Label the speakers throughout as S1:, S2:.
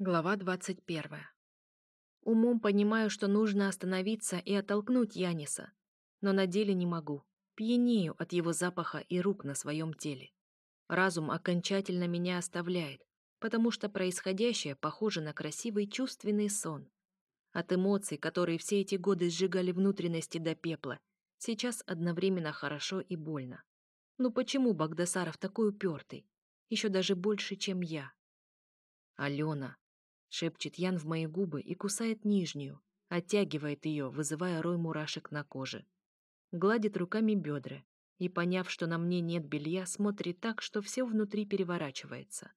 S1: Глава 21. Умом понимаю, что нужно остановиться и оттолкнуть Яниса, но на деле не могу. Пьянею от его запаха и рук на своем теле. Разум окончательно меня оставляет, потому что происходящее похоже на красивый чувственный сон. От эмоций, которые все эти годы сжигали внутренности до пепла, сейчас одновременно хорошо и больно. Ну почему Багдасаров такой упертый? Еще даже больше, чем я. Алена, Шепчет Ян в мои губы и кусает нижнюю, оттягивает ее, вызывая рой мурашек на коже. Гладит руками бедра и, поняв, что на мне нет белья, смотрит так, что все внутри переворачивается.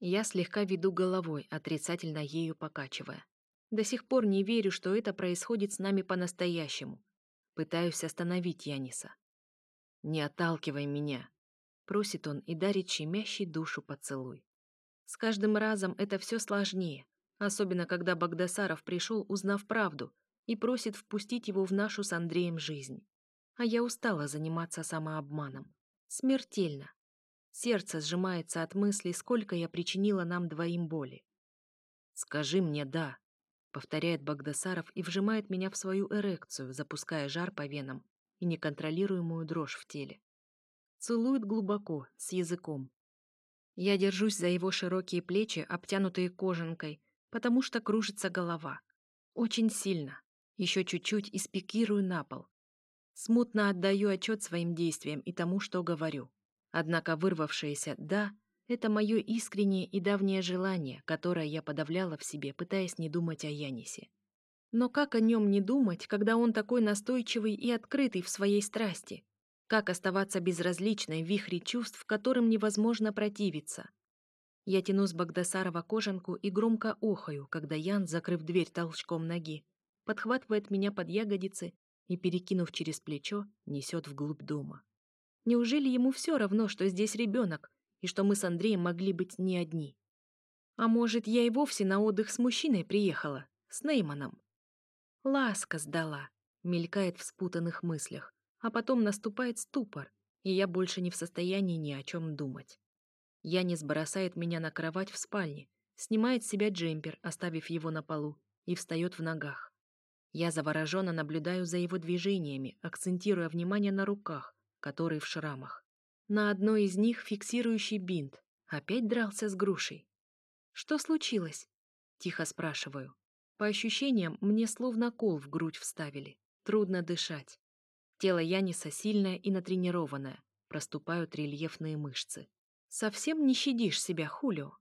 S1: Я слегка веду головой, отрицательно ею покачивая. До сих пор не верю, что это происходит с нами по-настоящему. Пытаюсь остановить Яниса. «Не отталкивай меня», — просит он и дарит щемящий душу поцелуй. С каждым разом это все сложнее, особенно когда Багдасаров пришел, узнав правду, и просит впустить его в нашу с Андреем жизнь. А я устала заниматься самообманом. Смертельно. Сердце сжимается от мысли, сколько я причинила нам двоим боли. «Скажи мне «да», — повторяет Багдасаров и вжимает меня в свою эрекцию, запуская жар по венам и неконтролируемую дрожь в теле. Целует глубоко, с языком, я держусь за его широкие плечи, обтянутые кожанкой, потому что кружится голова. Очень сильно. Еще чуть-чуть и спикирую на пол. Смутно отдаю отчет своим действиям и тому, что говорю. Однако вырвавшееся «да» — это мое искреннее и давнее желание, которое я подавляла в себе, пытаясь не думать о Янисе. Но как о нем не думать, когда он такой настойчивый и открытый в своей страсти? Как оставаться безразличной в вихре чувств, которым невозможно противиться? Я тяну с Багдасарова кожанку и громко охаю, когда Ян, закрыв дверь толчком ноги, подхватывает меня под ягодицы и, перекинув через плечо, несет вглубь дома. Неужели ему все равно, что здесь ребенок, и что мы с Андреем могли быть не одни? А может, я и вовсе на отдых с мужчиной приехала, с Нейманом? Ласка сдала, мелькает в спутанных мыслях а потом наступает ступор, и я больше не в состоянии ни о чем думать. Янис бросает меня на кровать в спальне, снимает с себя джемпер, оставив его на полу, и встает в ногах. Я завороженно наблюдаю за его движениями, акцентируя внимание на руках, которые в шрамах. На одной из них фиксирующий бинт. Опять дрался с грушей. «Что случилось?» — тихо спрашиваю. По ощущениям, мне словно кол в грудь вставили. Трудно дышать. Тело Яниса сильное и натренированное, проступают рельефные мышцы. Совсем не щадишь себя, Хулио.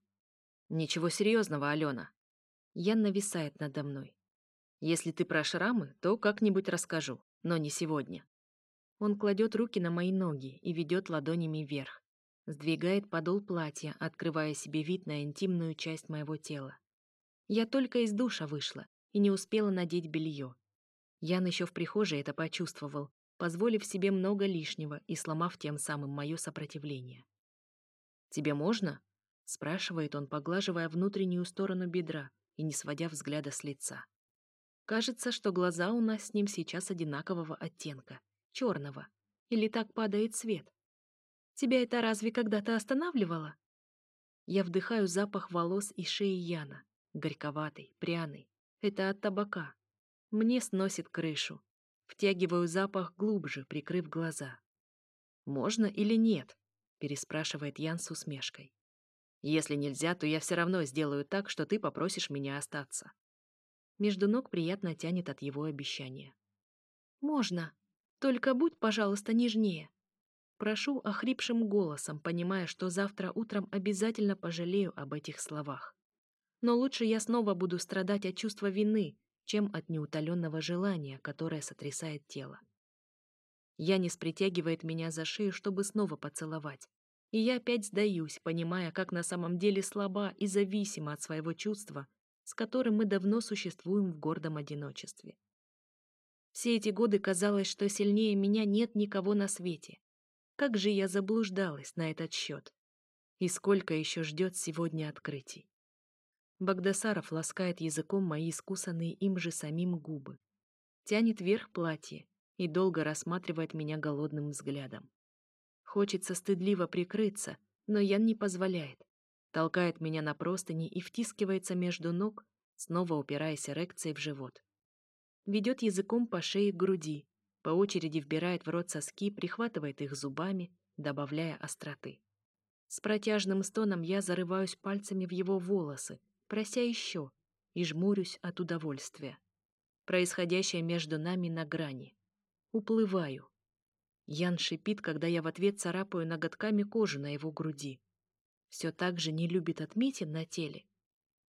S1: Ничего серьезного, Алена. Ян нависает надо мной. Если ты про шрамы, то как-нибудь расскажу, но не сегодня. Он кладет руки на мои ноги и ведет ладонями вверх. Сдвигает подол платья, открывая себе вид на интимную часть моего тела. Я только из душа вышла и не успела надеть белье. Ян еще в прихожей это почувствовал позволив себе много лишнего и сломав тем самым мое сопротивление. «Тебе можно?» — спрашивает он, поглаживая внутреннюю сторону бедра и не сводя взгляда с лица. Кажется, что глаза у нас с ним сейчас одинакового оттенка, черного. Или так падает свет. Тебя это разве когда-то останавливало? Я вдыхаю запах волос и шеи Яна. Горьковатый, пряный. Это от табака. Мне сносит крышу, втягиваю запах глубже, прикрыв глаза. «Можно или нет?» — переспрашивает Ян с усмешкой. «Если нельзя, то я все равно сделаю так, что ты попросишь меня остаться». Между ног приятно тянет от его обещания. «Можно. Только будь, пожалуйста, нежнее». Прошу охрипшим голосом, понимая, что завтра утром обязательно пожалею об этих словах. Но лучше я снова буду страдать от чувства вины, чем от неутоленного желания, которое сотрясает тело. Янис притягивает меня за шею, чтобы снова поцеловать. И я опять сдаюсь, понимая, как на самом деле слаба и зависима от своего чувства, с которым мы давно существуем в гордом одиночестве. Все эти годы казалось, что сильнее меня нет никого на свете. Как же я заблуждалась на этот счет. И сколько еще ждет сегодня открытий. Багдасаров ласкает языком мои искусанные им же самим губы, тянет вверх платье и долго рассматривает меня голодным взглядом. Хочется стыдливо прикрыться, но Ян не позволяет. Толкает меня на простыни и втискивается между ног, снова упираясь эрекцией в живот. Ведет языком по шее к груди, по очереди вбирает в рот соски, прихватывает их зубами, добавляя остроты. С протяжным стоном я зарываюсь пальцами в его волосы, прося еще, и жмурюсь от удовольствия. Происходящее между нами на грани. Уплываю. Ян шипит, когда я в ответ царапаю ноготками кожу на его груди. Все так же не любит отметин на теле.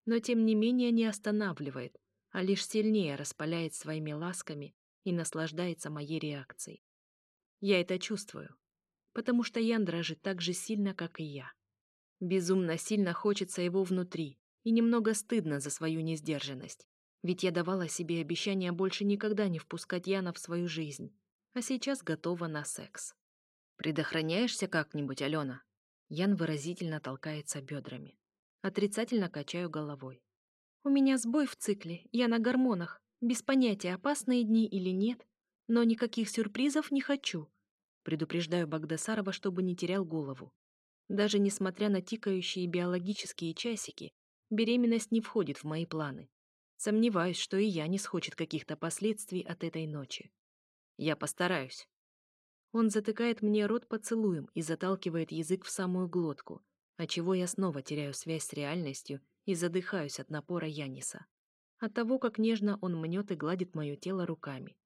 S1: Но тем не менее не останавливает, а лишь сильнее распаляет своими ласками и наслаждается моей реакцией. Я это чувствую, потому что Ян дрожит так же сильно, как и я. Безумно сильно хочется его внутри, и немного стыдно за свою несдержанность. Ведь я давала себе обещание больше никогда не впускать Яна в свою жизнь. А сейчас готова на секс. «Предохраняешься как-нибудь, Алена?» Ян выразительно толкается бедрами. Отрицательно качаю головой. «У меня сбой в цикле, я на гормонах. Без понятия, опасные дни или нет. Но никаких сюрпризов не хочу». Предупреждаю Багдасарова, чтобы не терял голову. Даже несмотря на тикающие биологические часики, Беременность не входит в мои планы. Сомневаюсь, что и я не схочет каких-то последствий от этой ночи. Я постараюсь. Он затыкает мне рот поцелуем и заталкивает язык в самую глотку, отчего я снова теряю связь с реальностью и задыхаюсь от напора Яниса. От того, как нежно он мнет и гладит мое тело руками.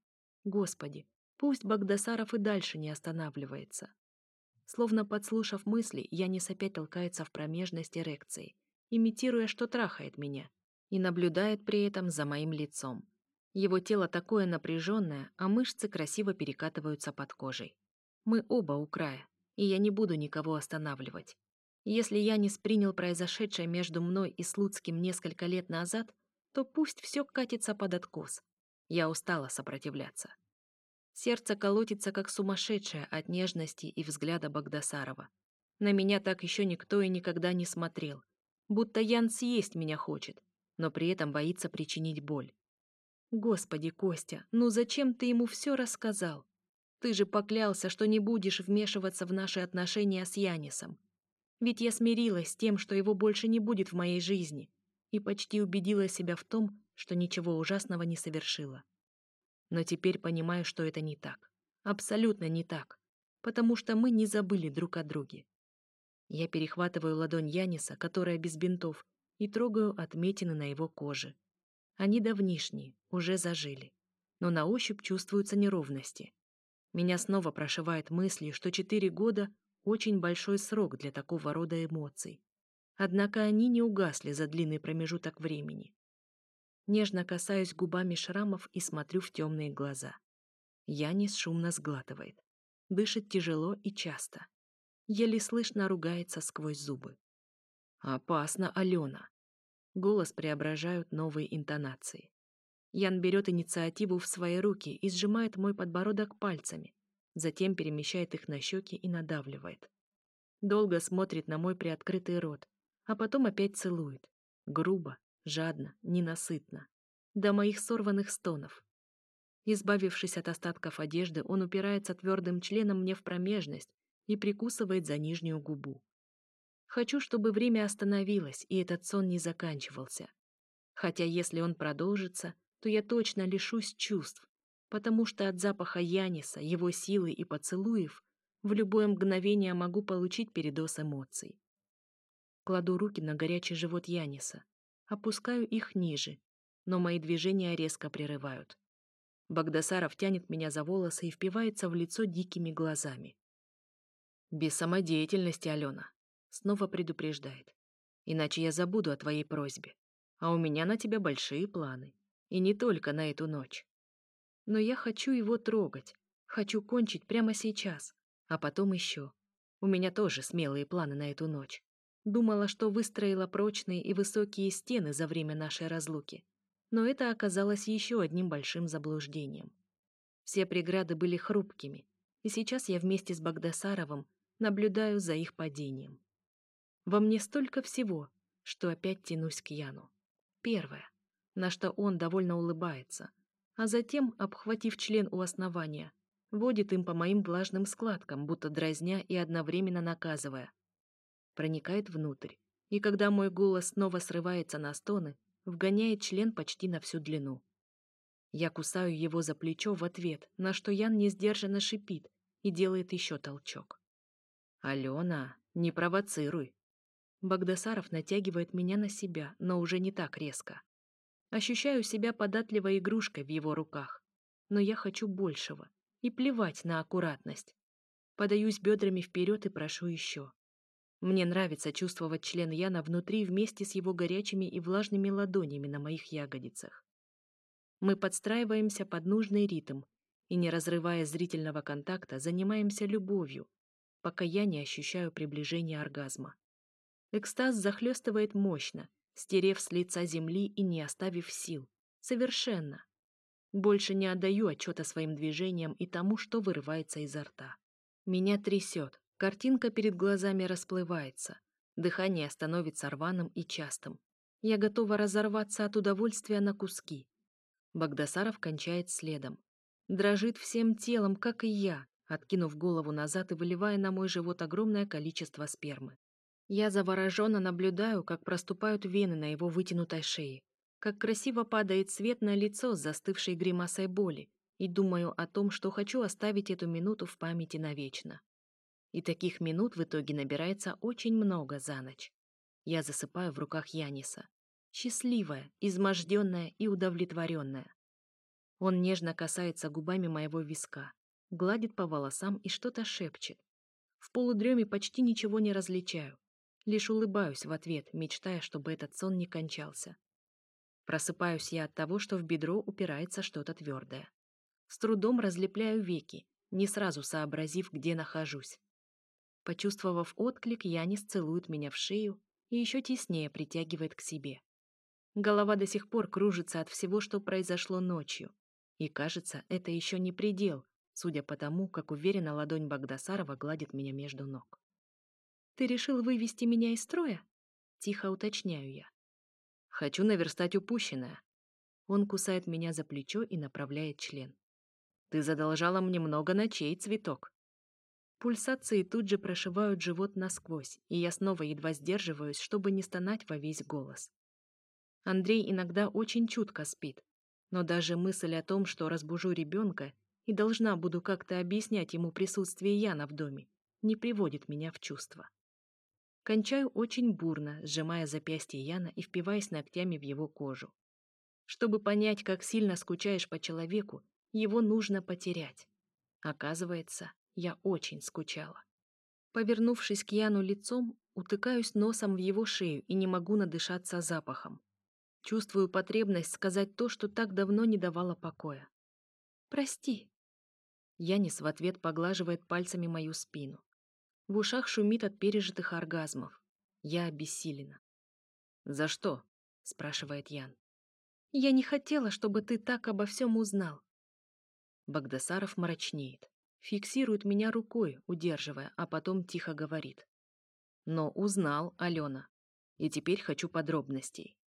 S1: Господи, пусть Багдасаров и дальше не останавливается. Словно подслушав мысли, Янис опять толкается в промежность эрекции, имитируя, что трахает меня, и наблюдает при этом за моим лицом. Его тело такое напряженное, а мышцы красиво перекатываются под кожей. Мы оба у края, и я не буду никого останавливать. Если я не спринял произошедшее между мной и Слуцким несколько лет назад, то пусть все катится под откос. Я устала сопротивляться. Сердце колотится как сумасшедшее от нежности и взгляда Богдасарова. На меня так еще никто и никогда не смотрел, будто Ян съесть меня хочет, но при этом боится причинить боль. Господи, Костя, ну зачем ты ему все рассказал? Ты же поклялся, что не будешь вмешиваться в наши отношения с Янисом. Ведь я смирилась с тем, что его больше не будет в моей жизни, и почти убедила себя в том, что ничего ужасного не совершила. Но теперь понимаю, что это не так. Абсолютно не так. Потому что мы не забыли друг о друге. Я перехватываю ладонь Яниса, которая без бинтов, и трогаю отметины на его коже. Они давнишние, уже зажили. Но на ощупь чувствуются неровности. Меня снова прошивает мысли, что четыре года – очень большой срок для такого рода эмоций. Однако они не угасли за длинный промежуток времени. Нежно касаюсь губами шрамов и смотрю в темные глаза. Янис шумно сглатывает. Дышит тяжело и часто еле слышно ругается сквозь зубы. «Опасно, Алена!» Голос преображают новые интонации. Ян берет инициативу в свои руки и сжимает мой подбородок пальцами, затем перемещает их на щеки и надавливает. Долго смотрит на мой приоткрытый рот, а потом опять целует. Грубо, жадно, ненасытно. До моих сорванных стонов. Избавившись от остатков одежды, он упирается твердым членом мне в промежность и прикусывает за нижнюю губу. Хочу, чтобы время остановилось, и этот сон не заканчивался. Хотя если он продолжится, то я точно лишусь чувств, потому что от запаха Яниса, его силы и поцелуев в любое мгновение могу получить передоз эмоций. Кладу руки на горячий живот Яниса, опускаю их ниже, но мои движения резко прерывают. Багдасаров тянет меня за волосы и впивается в лицо дикими глазами. Без самодеятельности, Алена. Снова предупреждает. Иначе я забуду о твоей просьбе. А у меня на тебя большие планы. И не только на эту ночь. Но я хочу его трогать. Хочу кончить прямо сейчас. А потом еще. У меня тоже смелые планы на эту ночь. Думала, что выстроила прочные и высокие стены за время нашей разлуки. Но это оказалось еще одним большим заблуждением. Все преграды были хрупкими, и сейчас я вместе с Багдасаровым наблюдаю за их падением. Во мне столько всего, что опять тянусь к Яну. Первое, на что он довольно улыбается, а затем, обхватив член у основания, водит им по моим влажным складкам, будто дразня и одновременно наказывая. Проникает внутрь, и когда мой голос снова срывается на стоны, вгоняет член почти на всю длину. Я кусаю его за плечо в ответ, на что Ян не несдержанно шипит и делает еще толчок. «Алена, не провоцируй!» Багдасаров натягивает меня на себя, но уже не так резко. Ощущаю себя податливой игрушкой в его руках. Но я хочу большего. И плевать на аккуратность. Подаюсь бедрами вперед и прошу еще. Мне нравится чувствовать член Яна внутри вместе с его горячими и влажными ладонями на моих ягодицах. Мы подстраиваемся под нужный ритм и, не разрывая зрительного контакта, занимаемся любовью, пока я не ощущаю приближения оргазма. Экстаз захлестывает мощно, стерев с лица земли и не оставив сил. Совершенно. Больше не отдаю отчета своим движениям и тому, что вырывается изо рта. Меня трясет, картинка перед глазами расплывается, дыхание становится рваным и частым. Я готова разорваться от удовольствия на куски. Багдасаров кончает следом. Дрожит всем телом, как и я, откинув голову назад и выливая на мой живот огромное количество спермы. Я завороженно наблюдаю, как проступают вены на его вытянутой шее, как красиво падает свет на лицо с застывшей гримасой боли, и думаю о том, что хочу оставить эту минуту в памяти навечно. И таких минут в итоге набирается очень много за ночь. Я засыпаю в руках Яниса. Счастливая, изможденная и удовлетворенная. Он нежно касается губами моего виска, гладит по волосам и что-то шепчет. В полудреме почти ничего не различаю. Лишь улыбаюсь в ответ, мечтая, чтобы этот сон не кончался. Просыпаюсь я от того, что в бедро упирается что-то твердое. С трудом разлепляю веки, не сразу сообразив, где нахожусь. Почувствовав отклик, Янис целует меня в шею и еще теснее притягивает к себе. Голова до сих пор кружится от всего, что произошло ночью. И кажется, это еще не предел, судя по тому, как уверенно ладонь Багдасарова гладит меня между ног. «Ты решил вывести меня из строя?» Тихо уточняю я. «Хочу наверстать упущенное». Он кусает меня за плечо и направляет член. «Ты задолжала мне много ночей, цветок». Пульсации тут же прошивают живот насквозь, и я снова едва сдерживаюсь, чтобы не стонать во весь голос. Андрей иногда очень чутко спит, но даже мысль о том, что разбужу ребенка, и должна буду как-то объяснять ему присутствие Яна в доме, не приводит меня в чувство. Кончаю очень бурно, сжимая запястье Яна и впиваясь ногтями в его кожу. Чтобы понять, как сильно скучаешь по человеку, его нужно потерять. Оказывается, я очень скучала. Повернувшись к Яну лицом, утыкаюсь носом в его шею и не могу надышаться запахом. Чувствую потребность сказать то, что так давно не давало покоя. «Прости», Янис в ответ поглаживает пальцами мою спину. В ушах шумит от пережитых оргазмов. Я обессилена. «За что?» — спрашивает Ян. «Я не хотела, чтобы ты так обо всем узнал». Багдасаров мрачнеет, фиксирует меня рукой, удерживая, а потом тихо говорит. «Но узнал, Алена. И теперь хочу подробностей».